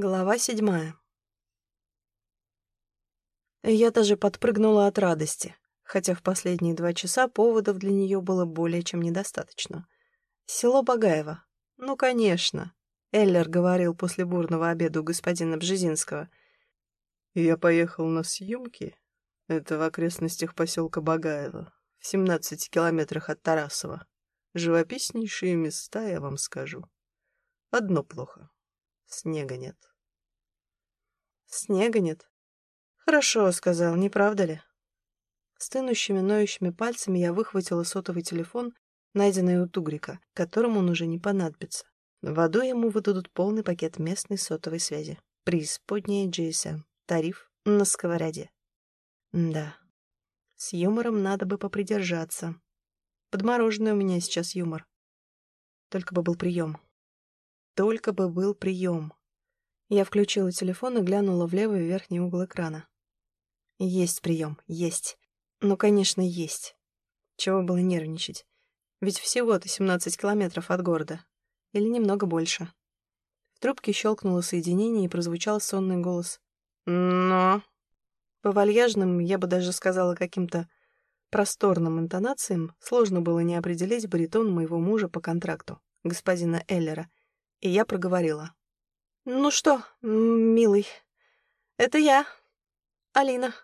Глава седьмая. Я даже подпрыгнула от радости, хотя в последние два часа поводов для нее было более чем недостаточно. Село Багаево. Ну, конечно. Эллер говорил после бурного обеда у господина Бжезинского. Я поехал на съемки. Это в окрестностях поселка Багаево, в 17 километрах от Тарасова. Живописнейшие места, я вам скажу. Одно плохо. Снега нет. Снега нет? Хорошо, сказал, не правда ли? Стынущими, ноющими пальцами я выхватила сотовый телефон, найденный у Тугрика, которому он уже не понадобится. В аду ему выдадут полный пакет местной сотовой связи. Преисподняя GSM. Тариф на сковороде. Да. С юмором надо бы попридержаться. Подмороженный у меня сейчас юмор. Только бы был прием. Только бы был прием. Я включила телефон и глянула в левый верхний угол экрана. Есть прием, есть. Ну, конечно, есть. Чего было нервничать? Ведь всего-то 17 километров от города. Или немного больше. В трубке щелкнуло соединение и прозвучал сонный голос. «Но...» По вальяжным, я бы даже сказала, каким-то просторным интонациям сложно было не определить баритон моего мужа по контракту, господина Эллера, и я проговорила. «Ну что, милый, это я, Алина».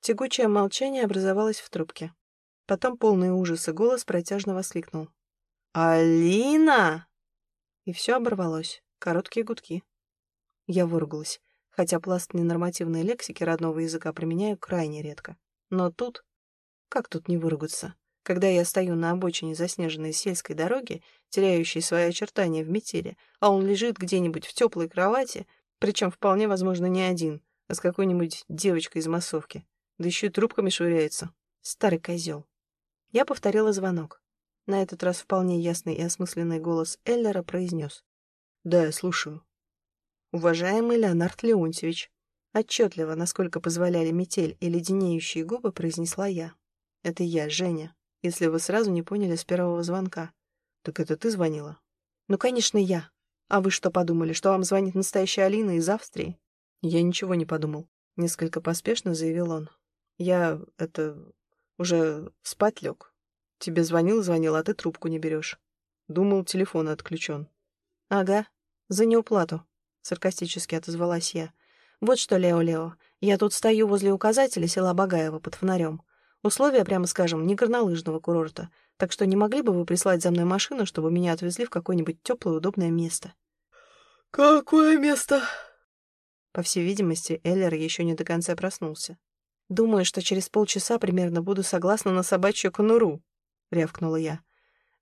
Тягучее молчание образовалось в трубке. Потом полный ужаса голос протяжно воскликнул. «Алина!» И все оборвалось. Короткие гудки. Я выругалась, хотя пласт ненормативной лексики родного языка применяю крайне редко. Но тут... Как тут не выругаться? Когда я стою на обочине заснеженной сельской дороги, теряющей свои очертания в метели, а он лежит где-нибудь в теплой кровати, причем вполне возможно не один, а с какой-нибудь девочкой из массовки, да еще и трубками швыряется. Старый козел. Я повторила звонок. На этот раз вполне ясный и осмысленный голос Эллера произнес. «Да, я слушаю». «Уважаемый Леонард Леонтьевич», отчетливо, насколько позволяли метель и леденеющие губы, произнесла я. «Это я, Женя если вы сразу не поняли с первого звонка. Так это ты звонила? Ну, конечно, я. А вы что подумали, что вам звонит настоящая Алина из Австрии? Я ничего не подумал. Несколько поспешно заявил он. Я, это, уже спать лег. Тебе звонил, звонил, а ты трубку не берешь. Думал, телефон отключен. Ага, за неуплату, саркастически отозвалась я. Вот что, Лео-Лео, я тут стою возле указателя села Багаева под фонарем. Условия, прямо скажем, не горнолыжного курорта, так что не могли бы вы прислать за мной машину, чтобы меня отвезли в какое-нибудь теплое удобное место?» «Какое место?» По всей видимости, Эллер еще не до конца проснулся. «Думаю, что через полчаса примерно буду согласна на собачью конуру», — рявкнула я.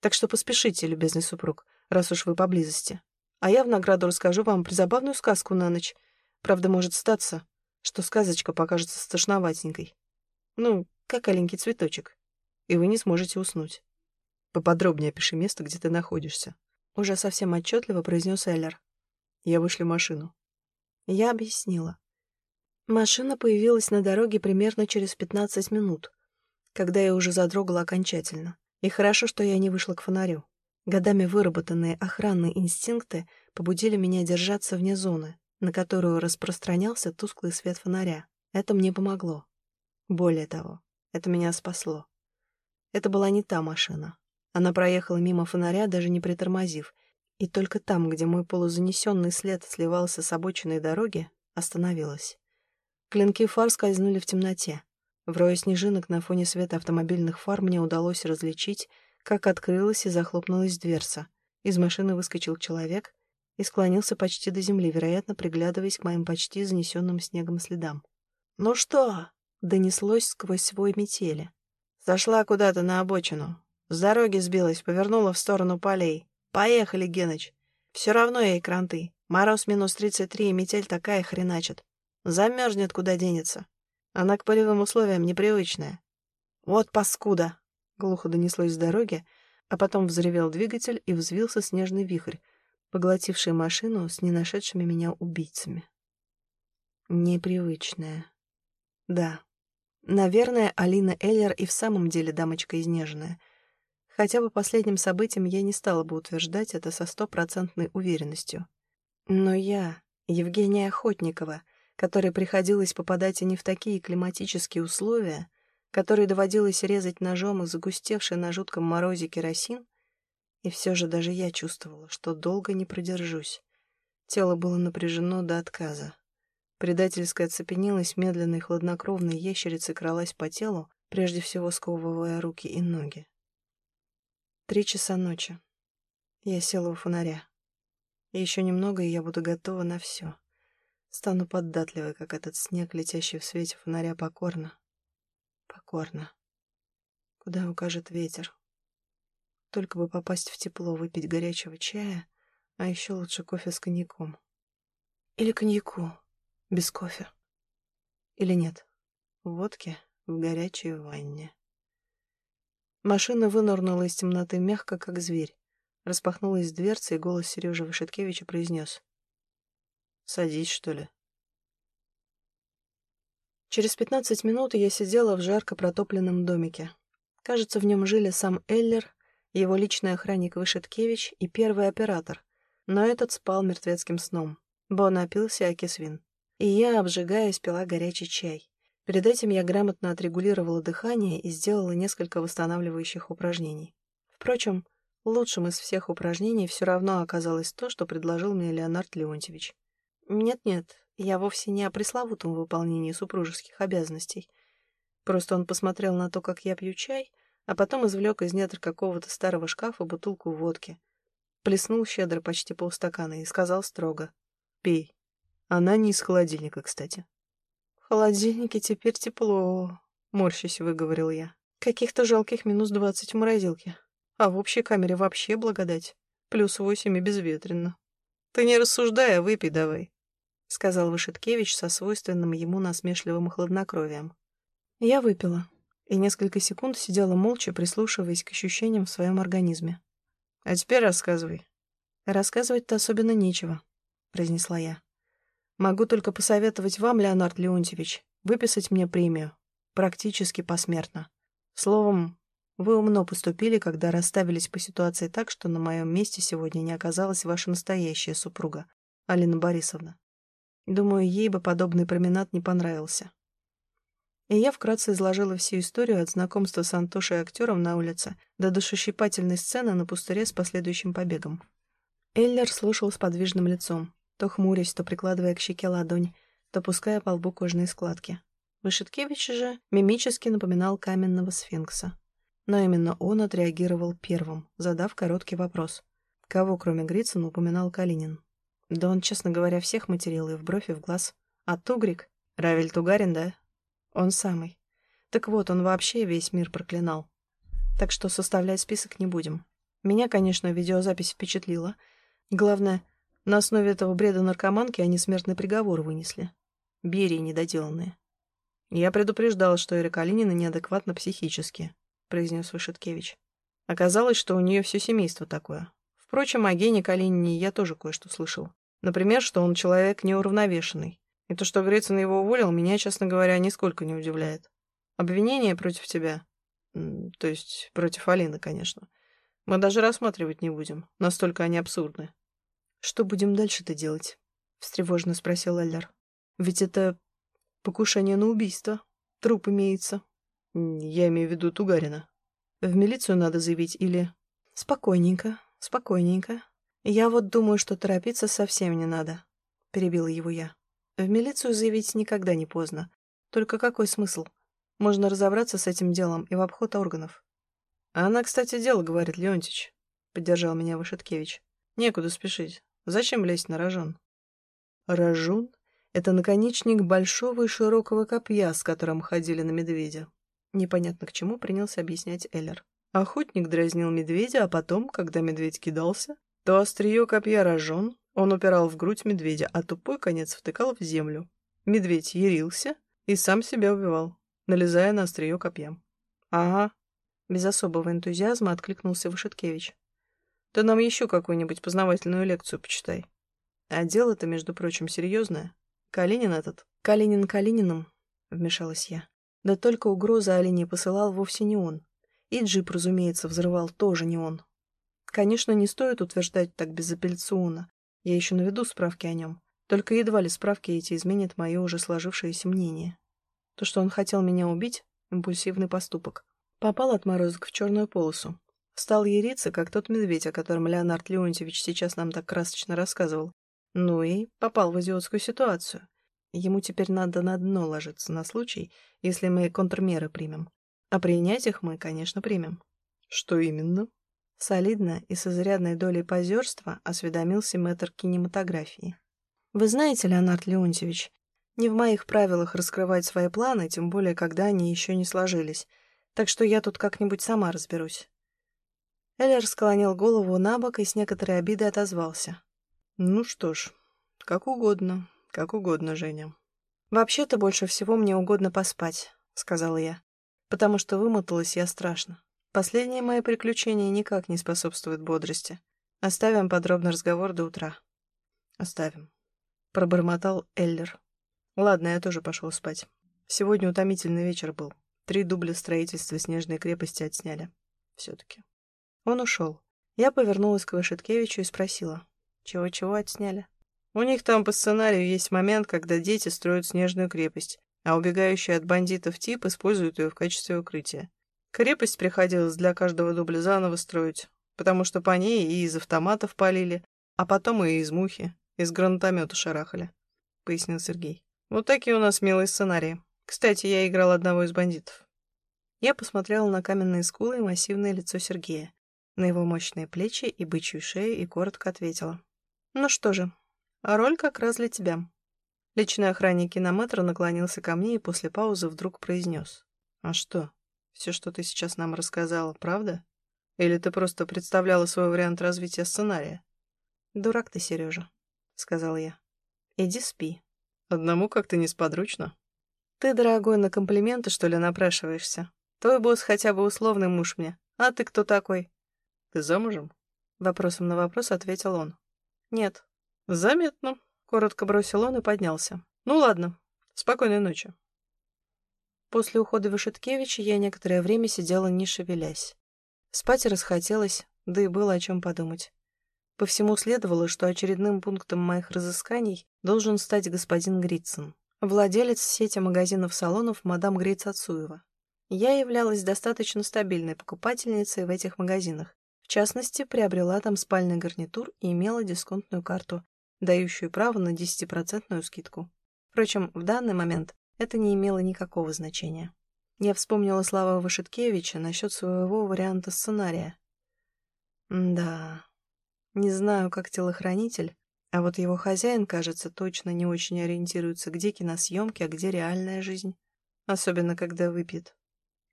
«Так что поспешите, любезный супруг, раз уж вы поблизости. А я в награду расскажу вам призабавную сказку на ночь. Правда, может статься, что сказочка покажется страшноватенькой. Ну, как аленький цветочек, и вы не сможете уснуть. Поподробнее опиши место, где ты находишься. Уже совсем отчетливо произнес Эллер. Я вышлю машину. Я объяснила. Машина появилась на дороге примерно через 15 минут, когда я уже задрогала окончательно. И хорошо, что я не вышла к фонарю. Годами выработанные охранные инстинкты побудили меня держаться вне зоны, на которую распространялся тусклый свет фонаря. Это мне помогло. Более того, это меня спасло. Это была не та машина. Она проехала мимо фонаря, даже не притормозив, и только там, где мой полузанесенный след сливался с обочиной дороги, остановилась. Клинки фар скользнули в темноте. В рое снежинок на фоне света автомобильных фар мне удалось различить, как открылась и захлопнулась дверца. Из машины выскочил человек и склонился почти до земли, вероятно, приглядываясь к моим почти занесенным снегом следам. «Ну что?» Донеслось сквозь свой метели. Сошла куда-то на обочину. С дороги сбилась, повернула в сторону полей. Поехали, Геныч. Все равно ей кранты. Мороз минус тридцать три, и метель такая хреначит. Замерзнет, куда денется. Она к полевым условиям непривычная. Вот паскуда! Глухо донеслось с дороги, а потом взревел двигатель и взвился снежный вихрь, поглотивший машину с не нашедшими меня убийцами. Непривычная. Да, Наверное, Алина Эллер и в самом деле дамочка изнеженная. Хотя по последним событиям я не стала бы утверждать это со стопроцентной уверенностью. Но я, Евгения Охотникова, которой приходилось попадать и не в такие климатические условия, которой доводилось резать ножом и загустевший на жутком морозе керосин, и все же даже я чувствовала, что долго не продержусь. Тело было напряжено до отказа. Предательская оцепенелость медленной хладнокровной ящерицы кралась по телу, прежде всего сковывая руки и ноги. Три часа ночи. Я села у фонаря. еще немного, и я буду готова на все. Стану податливой, как этот снег, летящий в свете фонаря покорно. Покорно. Куда укажет ветер. Только бы попасть в тепло, выпить горячего чая, а еще лучше кофе с коньяком. Или коньяку, без кофе. Или нет, водки в горячей ванне. Машина вынырнула из темноты мягко, как зверь. Распахнулась дверца, и голос Сережи Вышеткевича произнес. «Садись, что ли?» Через пятнадцать минут я сидела в жарко протопленном домике. Кажется, в нем жили сам Эллер, его личный охранник Вышеткевич и первый оператор. Но этот спал мертвецким сном. Бо напился Акисвин и я, обжигаясь, пила горячий чай. Перед этим я грамотно отрегулировала дыхание и сделала несколько восстанавливающих упражнений. Впрочем, лучшим из всех упражнений все равно оказалось то, что предложил мне Леонард Леонтьевич. Нет-нет, я вовсе не о пресловутом выполнении супружеских обязанностей. Просто он посмотрел на то, как я пью чай, а потом извлек из недр какого-то старого шкафа бутылку водки. Плеснул щедро почти полстакана и сказал строго «Пей». Она не из холодильника, кстати. В холодильнике теперь тепло, морщись выговорил я. Каких-то жалких минус двадцать в морозилке. А в общей камере вообще благодать. Плюс восемь и безветренно. Ты не рассуждай, а выпей давай, сказал Вышиткевич со свойственным ему насмешливым хладнокровием. Я выпила и несколько секунд сидела молча, прислушиваясь к ощущениям в своем организме. «А теперь рассказывай». «Рассказывать-то особенно нечего», — произнесла я. Могу только посоветовать вам, Леонард Леонтьевич, выписать мне премию. Практически посмертно. Словом, вы умно поступили, когда расставились по ситуации так, что на моем месте сегодня не оказалась ваша настоящая супруга, Алина Борисовна. Думаю, ей бы подобный променад не понравился. И я вкратце изложила всю историю от знакомства с Антошей актером на улице до душещипательной сцены на пустыре с последующим побегом. Эллер слушал с подвижным лицом то хмурясь, то прикладывая к щеке ладонь, то пуская по лбу кожные складки. Вышиткевич же мимически напоминал каменного сфинкса. Но именно он отреагировал первым, задав короткий вопрос. Кого, кроме Грицына, упоминал Калинин? Да он, честно говоря, всех материл и в бровь, и в глаз. А Тугрик? Равель Тугарин, да? Он самый. Так вот, он вообще весь мир проклинал. Так что составлять список не будем. Меня, конечно, видеозапись впечатлила. Главное, на основе этого бреда наркоманки они смертный приговор вынесли. Берии недоделанные. «Я предупреждал, что Эра Калинина неадекватна психически», — произнес Вышеткевич. Оказалось, что у нее все семейство такое. Впрочем, о Гене Калинине я тоже кое-что слышал. Например, что он человек неуравновешенный. И то, что Грицын его уволил, меня, честно говоря, нисколько не удивляет. Обвинения против тебя, то есть против Алины, конечно, мы даже рассматривать не будем. Настолько они абсурдны. «Что будем дальше-то делать?» — встревоженно спросил Эллер. «Ведь это покушение на убийство. Труп имеется». «Я имею в виду Тугарина. В милицию надо заявить или...» «Спокойненько, спокойненько. Я вот думаю, что торопиться совсем не надо», — перебила его я. «В милицию заявить никогда не поздно. Только какой смысл? Можно разобраться с этим делом и в обход органов». «Она, кстати, дело, — говорит Леонтич», — поддержал меня Вышеткевич. «Некуда спешить. Зачем лезть на рожон? Рожон — это наконечник большого и широкого копья, с которым ходили на медведя. Непонятно к чему принялся объяснять Эллер. Охотник дразнил медведя, а потом, когда медведь кидался, то острие копья рожон, он упирал в грудь медведя, а тупой конец втыкал в землю. Медведь ярился и сам себя убивал, налезая на острие копья. «Ага», — без особого энтузиазма откликнулся Вышеткевич. Ты нам еще какую-нибудь познавательную лекцию почитай. А дело-то, между прочим, серьезное. Калинин этот. Калинин Калининым, вмешалась я. Да только угрозы Алине посылал вовсе не он. И джип, разумеется, взрывал тоже не он. Конечно, не стоит утверждать так безапелляционно. Я еще наведу справки о нем. Только едва ли справки эти изменят мое уже сложившееся мнение. То, что он хотел меня убить — импульсивный поступок. Попал отморозок в черную полосу. Стал яриться, как тот медведь, о котором Леонард Леонтьевич сейчас нам так красочно рассказывал. Ну и попал в идиотскую ситуацию. Ему теперь надо на дно ложиться на случай, если мы контрмеры примем. А принять их мы, конечно, примем. Что именно? Солидно и с изрядной долей позерства осведомился мэтр кинематографии. Вы знаете, Леонард Леонтьевич, не в моих правилах раскрывать свои планы, тем более, когда они еще не сложились. Так что я тут как-нибудь сама разберусь. Эллер склонил голову на бок и с некоторой обидой отозвался. «Ну что ж, как угодно, как угодно, Женя». «Вообще-то больше всего мне угодно поспать», — сказала я, «потому что вымоталась я страшно. Последние мои приключения никак не способствуют бодрости. Оставим подробный разговор до утра». «Оставим», — пробормотал Эллер. «Ладно, я тоже пошел спать. Сегодня утомительный вечер был. Три дубля строительства снежной крепости отсняли. Все-таки». Он ушел. Я повернулась к Вышеткевичу и спросила. Чего-чего отсняли? У них там по сценарию есть момент, когда дети строят снежную крепость, а убегающий от бандитов тип использует ее в качестве укрытия. Крепость приходилось для каждого дубля заново строить, потому что по ней и из автоматов полили, а потом и из мухи, из гранатомета шарахали, — пояснил Сергей. Вот такие у нас милые сценарии. Кстати, я играл одного из бандитов. Я посмотрела на каменные скулы и массивное лицо Сергея на его мощные плечи и бычью шею и коротко ответила. «Ну что же, а роль как раз для тебя». Личный охранник кинометра наклонился ко мне и после паузы вдруг произнес. «А что? Все, что ты сейчас нам рассказала, правда? Или ты просто представляла свой вариант развития сценария?» «Дурак ты, Сережа», — сказал я. «Иди спи». «Одному как-то несподручно». «Ты, дорогой, на комплименты, что ли, напрашиваешься? Твой босс хотя бы условный муж мне. А ты кто такой?» Ты замужем? Вопросом на вопрос ответил он. Нет. Заметно. Коротко бросил он и поднялся. Ну ладно. Спокойной ночи. После ухода Вышеткевича я некоторое время сидела не шевелясь. Спать расхотелось, да и было о чем подумать. По всему следовало, что очередным пунктом моих разысканий должен стать господин Грицин, владелец сети магазинов-салонов мадам Гриц Ацуева. Я являлась достаточно стабильной покупательницей в этих магазинах, в частности, приобрела там спальный гарнитур и имела дисконтную карту, дающую право на 10% скидку. Впрочем, в данный момент это не имело никакого значения. Я вспомнила слова Вашиткевича насчет своего варианта сценария. Да, не знаю, как телохранитель, а вот его хозяин, кажется, точно не очень ориентируется, где киносъемки, а где реальная жизнь. Особенно, когда выпьет.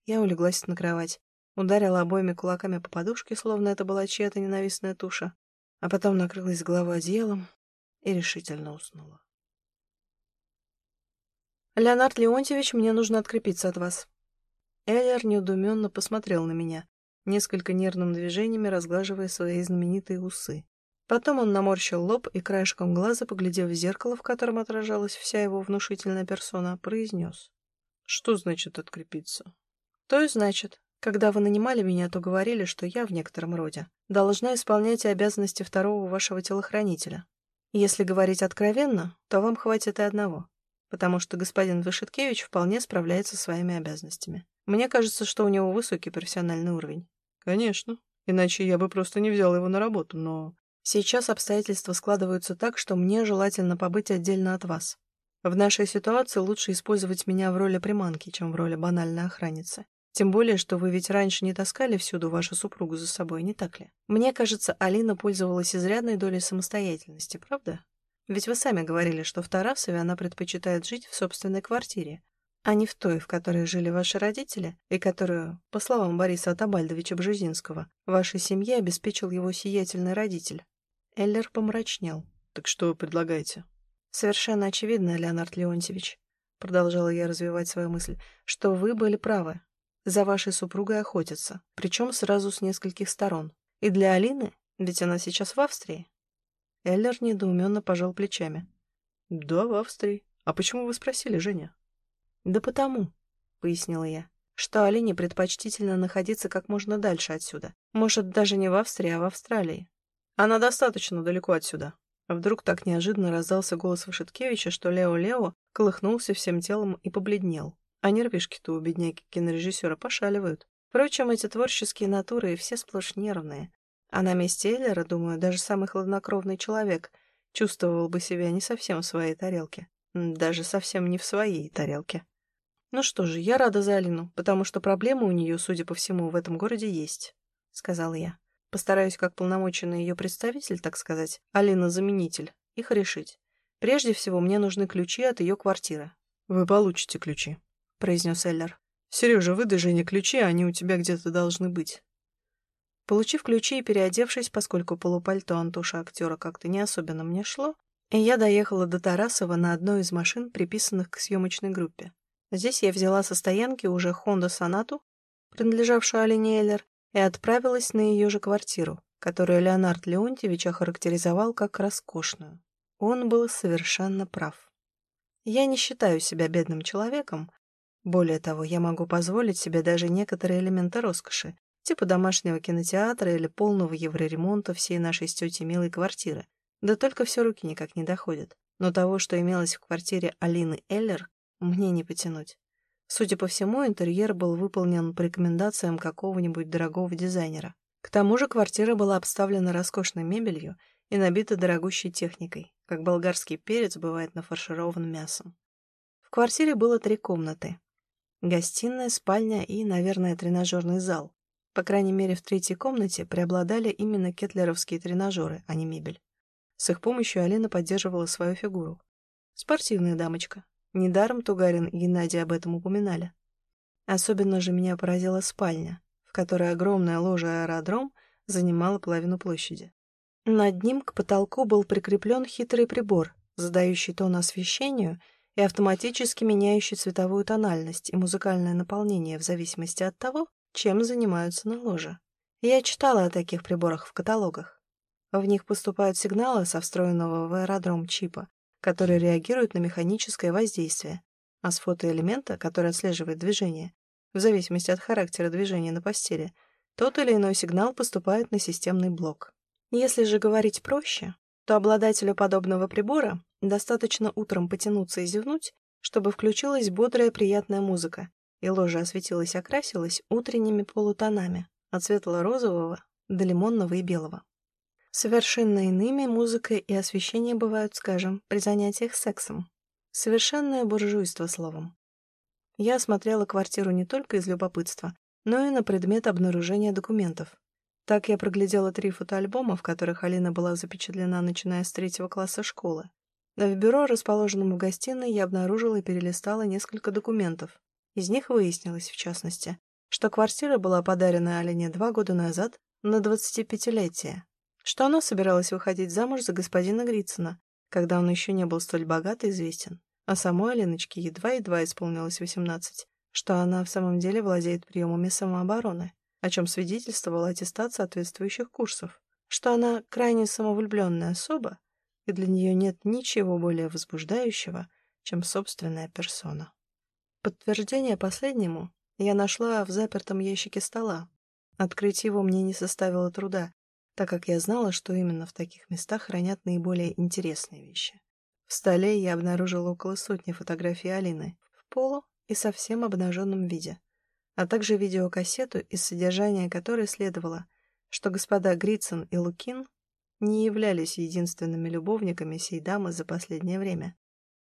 Я улеглась на кровать. Ударила обоими кулаками по подушке, словно это была чья-то ненавистная туша, а потом накрылась головой одеялом и решительно уснула. «Леонард Леонтьевич, мне нужно открепиться от вас». Эллер недоуменно посмотрел на меня, несколько нервным движениями разглаживая свои знаменитые усы. Потом он наморщил лоб и краешком глаза, поглядев в зеркало, в котором отражалась вся его внушительная персона, произнес. «Что значит открепиться?» «То и значит. Когда вы нанимали меня, то говорили, что я, в некотором роде, должна исполнять обязанности второго вашего телохранителя. Если говорить откровенно, то вам хватит и одного, потому что господин Вышиткевич вполне справляется со своими обязанностями. Мне кажется, что у него высокий профессиональный уровень. Конечно, иначе я бы просто не взял его на работу, но... Сейчас обстоятельства складываются так, что мне желательно побыть отдельно от вас. В нашей ситуации лучше использовать меня в роли приманки, чем в роли банальной охранницы. Тем более, что вы ведь раньше не таскали всюду вашу супругу за собой, не так ли? Мне кажется, Алина пользовалась изрядной долей самостоятельности, правда? Ведь вы сами говорили, что в Тарасове она предпочитает жить в собственной квартире, а не в той, в которой жили ваши родители, и которую, по словам Бориса Атабальдовича Бжезинского, вашей семье обеспечил его сиятельный родитель. Эллер помрачнел. «Так что вы предлагаете?» «Совершенно очевидно, Леонард Леонтьевич», — продолжала я развивать свою мысль, — «что вы были правы, за вашей супругой охотятся, причем сразу с нескольких сторон. И для Алины, ведь она сейчас в Австрии. Эллер недоуменно пожал плечами. «Да, в Австрии. А почему вы спросили, Женя?» «Да потому», — пояснила я, «что Алине предпочтительно находиться как можно дальше отсюда. Может, даже не в Австрии, а в Австралии. Она достаточно далеко отсюда», Вдруг так неожиданно раздался голос Вашиткевича, что Лео-Лео колыхнулся всем телом и побледнел. А нервишки-то у бедняги кинорежиссера пошаливают. Впрочем, эти творческие натуры все сплошь нервные. А на месте Эллера, думаю, даже самый хладнокровный человек чувствовал бы себя не совсем в своей тарелке. Даже совсем не в своей тарелке. Ну что же, я рада за Алину, потому что проблемы у нее, судя по всему, в этом городе есть, — сказала я. Постараюсь, как полномоченный ее представитель, так сказать, Алина-заменитель, их решить. Прежде всего, мне нужны ключи от ее квартиры. «Вы получите ключи», — произнес Эллер. «Сережа, выдай Жене ключи, они у тебя где-то должны быть». Получив ключи и переодевшись, поскольку полупальто Антуша актера как-то не особенно мне шло, я доехала до Тарасова на одной из машин, приписанных к съемочной группе. Здесь я взяла со стоянки уже Honda Sonata, принадлежавшую Алине Эллер, и отправилась на ее же квартиру, которую Леонард Леонтьевич охарактеризовал как роскошную. Он был совершенно прав. Я не считаю себя бедным человеком. Более того, я могу позволить себе даже некоторые элементы роскоши, типа домашнего кинотеатра или полного евроремонта всей нашей с тетей милой квартиры. Да только все руки никак не доходят. Но того, что имелось в квартире Алины Эллер, мне не потянуть. Судя по всему, интерьер был выполнен по рекомендациям какого-нибудь дорогого дизайнера. К тому же квартира была обставлена роскошной мебелью и набита дорогущей техникой, как болгарский перец бывает нафарширован мясом. В квартире было три комнаты. Гостиная, спальня и, наверное, тренажерный зал. По крайней мере, в третьей комнате преобладали именно кетлеровские тренажеры, а не мебель. С их помощью Алина поддерживала свою фигуру. Спортивная дамочка, Недаром Тугарин и Геннадий об этом упоминали. Особенно же меня поразила спальня, в которой огромная ложа аэродром занимала половину площади. Над ним к потолку был прикреплен хитрый прибор, задающий тон освещению и автоматически меняющий цветовую тональность и музыкальное наполнение в зависимости от того, чем занимаются на ложе. Я читала о таких приборах в каталогах. В них поступают сигналы со встроенного в аэродром чипа, который реагирует на механическое воздействие, а с фотоэлемента, который отслеживает движение, в зависимости от характера движения на постели, тот или иной сигнал поступает на системный блок. Если же говорить проще, то обладателю подобного прибора достаточно утром потянуться и зевнуть, чтобы включилась бодрая приятная музыка, и ложа осветилась и окрасилась утренними полутонами от светло-розового до лимонного и белого. Совершенно иными музыка и освещение бывают, скажем, при занятиях сексом. Совершенное буржуйство, словом. Я осмотрела квартиру не только из любопытства, но и на предмет обнаружения документов. Так я проглядела три фотоальбома, в которых Алина была запечатлена, начиная с третьего класса школы. В бюро, расположенном в гостиной, я обнаружила и перелистала несколько документов. Из них выяснилось, в частности, что квартира была подарена Алине два года назад на 25-летие, что она собиралась выходить замуж за господина Грицына, когда он еще не был столь богат и известен, а самой Аленочке едва-едва исполнилось 18, что она в самом деле владеет приемами самообороны, о чем свидетельствовал аттестат соответствующих курсов, что она крайне самовлюбленная особа, и для нее нет ничего более возбуждающего, чем собственная персона. Подтверждение последнему я нашла в запертом ящике стола. Открыть его мне не составило труда, так как я знала, что именно в таких местах хранят наиболее интересные вещи. В столе я обнаружила около сотни фотографий Алины в полу и совсем обнаженном виде, а также видеокассету, из содержания которой следовало, что господа Грицин и Лукин не являлись единственными любовниками сей дамы за последнее время.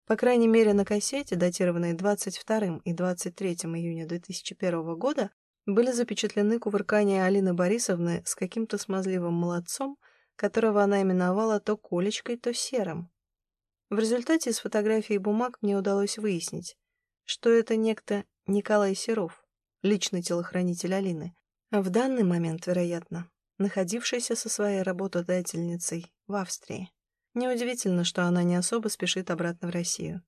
По крайней мере, на кассете, датированной 22 и 23 июня 2001 года, были запечатлены кувыркания Алины Борисовны с каким-то смазливым молодцом, которого она именовала то Колечкой, то Серым. В результате из фотографий и бумаг мне удалось выяснить, что это некто Николай Серов, личный телохранитель Алины, а в данный момент, вероятно, находившийся со своей работодательницей в Австрии. Неудивительно, что она не особо спешит обратно в Россию.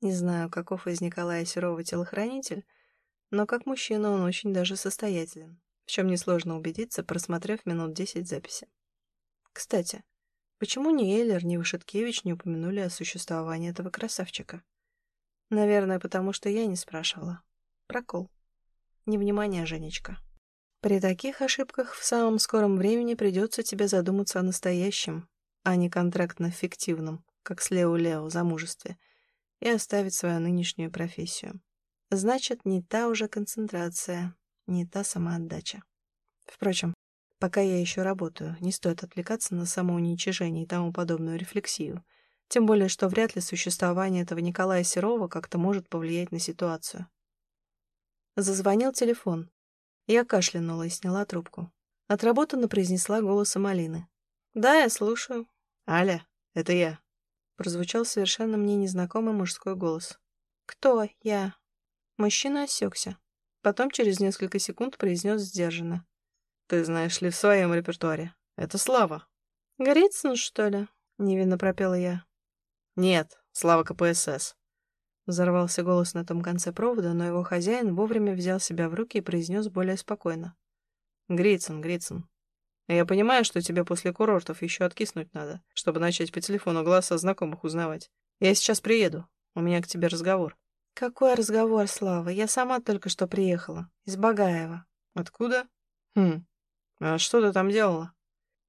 Не знаю, каков из Николая Серова телохранитель, но как мужчина он очень даже состоятелен, в чем несложно убедиться, просмотрев минут десять записи. Кстати, почему ни Эйлер, ни Вышеткевич не упомянули о существовании этого красавчика? Наверное, потому что я не спрашивала. Прокол. Невнимание, Женечка. При таких ошибках в самом скором времени придется тебе задуматься о настоящем, а не контрактно-фиктивном, как с Лео-Лео замужестве, и оставить свою нынешнюю профессию. Значит, не та уже концентрация, не та самоотдача. Впрочем, пока я еще работаю, не стоит отвлекаться на самоуничижение и тому подобную рефлексию, тем более, что вряд ли существование этого Николая Серова как-то может повлиять на ситуацию. Зазвонил телефон. Я кашлянула и сняла трубку. Отработанно произнесла голосом Алины. «Да, я слушаю». «Аля, это я», — прозвучал совершенно мне незнакомый мужской голос. «Кто я?» Мужчина осекся. Потом через несколько секунд произнес сдержанно. «Ты знаешь ли в своем репертуаре? Это Слава». «Голицын, что ли?» — невинно пропела я. «Нет, Слава КПСС». Взорвался голос на том конце провода, но его хозяин вовремя взял себя в руки и произнес более спокойно. Грицин, Грицин. Я понимаю, что тебе после курортов еще откиснуть надо, чтобы начать по телефону о знакомых узнавать. Я сейчас приеду. У меня к тебе разговор. Какой разговор, Слава? Я сама только что приехала. Из Багаева. Откуда? Хм. А что ты там делала?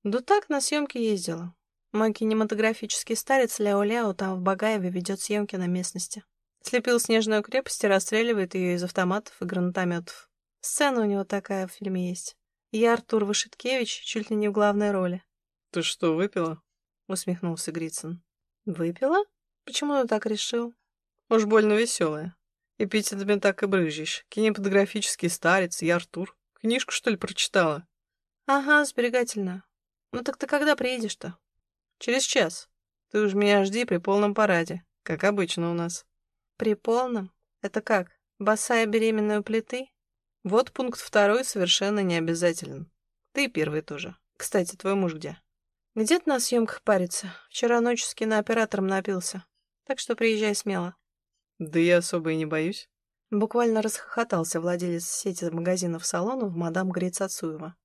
Да так, на съемки ездила. Мой кинематографический старец Ляо-Ляо там в Багаеве ведет съемки на местности. Слепил снежную крепость и расстреливает ее из автоматов и гранатометов. Сцена у него такая в фильме есть. Я Артур Вашиткевич, чуть ли не в главной роли. «Ты что, выпила?» — усмехнулся Грицин. «Выпила? Почему ты так решил?» «Уж больно веселая. Эпитетами так и брызжешь. Кинематографический старец, я Артур. Книжку, что ли, прочитала?» «Ага, сберегательно. Ну так ты когда приедешь-то?» «Через час. Ты уж меня жди при полном параде, как обычно у нас». «При полном? Это как, босая беременная у плиты?» Вот пункт второй совершенно не обязателен. Ты первый тоже. Кстати, твой муж где? Где-то на съемках парится. Вчера ночью с кинооператором напился. Так что приезжай смело. Да я особо и не боюсь. Буквально расхохотался владелец сети магазинов салонов мадам Грицацуева.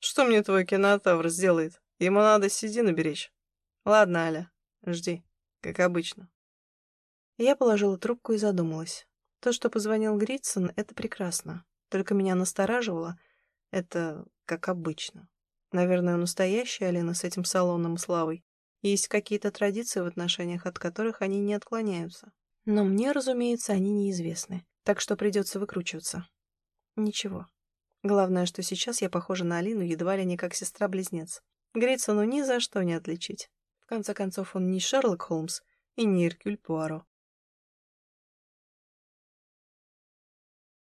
Что мне твой кинотавр сделает? Ему надо седину беречь. Ладно, Аля, жди, как обычно. Я положила трубку и задумалась. То, что позвонил Грицын, это прекрасно. Только меня настораживало это как обычно. Наверное, у настоящей Алины с этим салоном славой есть какие-то традиции в отношениях, от которых они не отклоняются. Но мне, разумеется, они неизвестны, так что придется выкручиваться. Ничего. Главное, что сейчас я похожа на Алину едва ли не как сестра-близнец. Грейсону ни за что не отличить. В конце концов, он не Шерлок Холмс и не Иркюль Пуаро.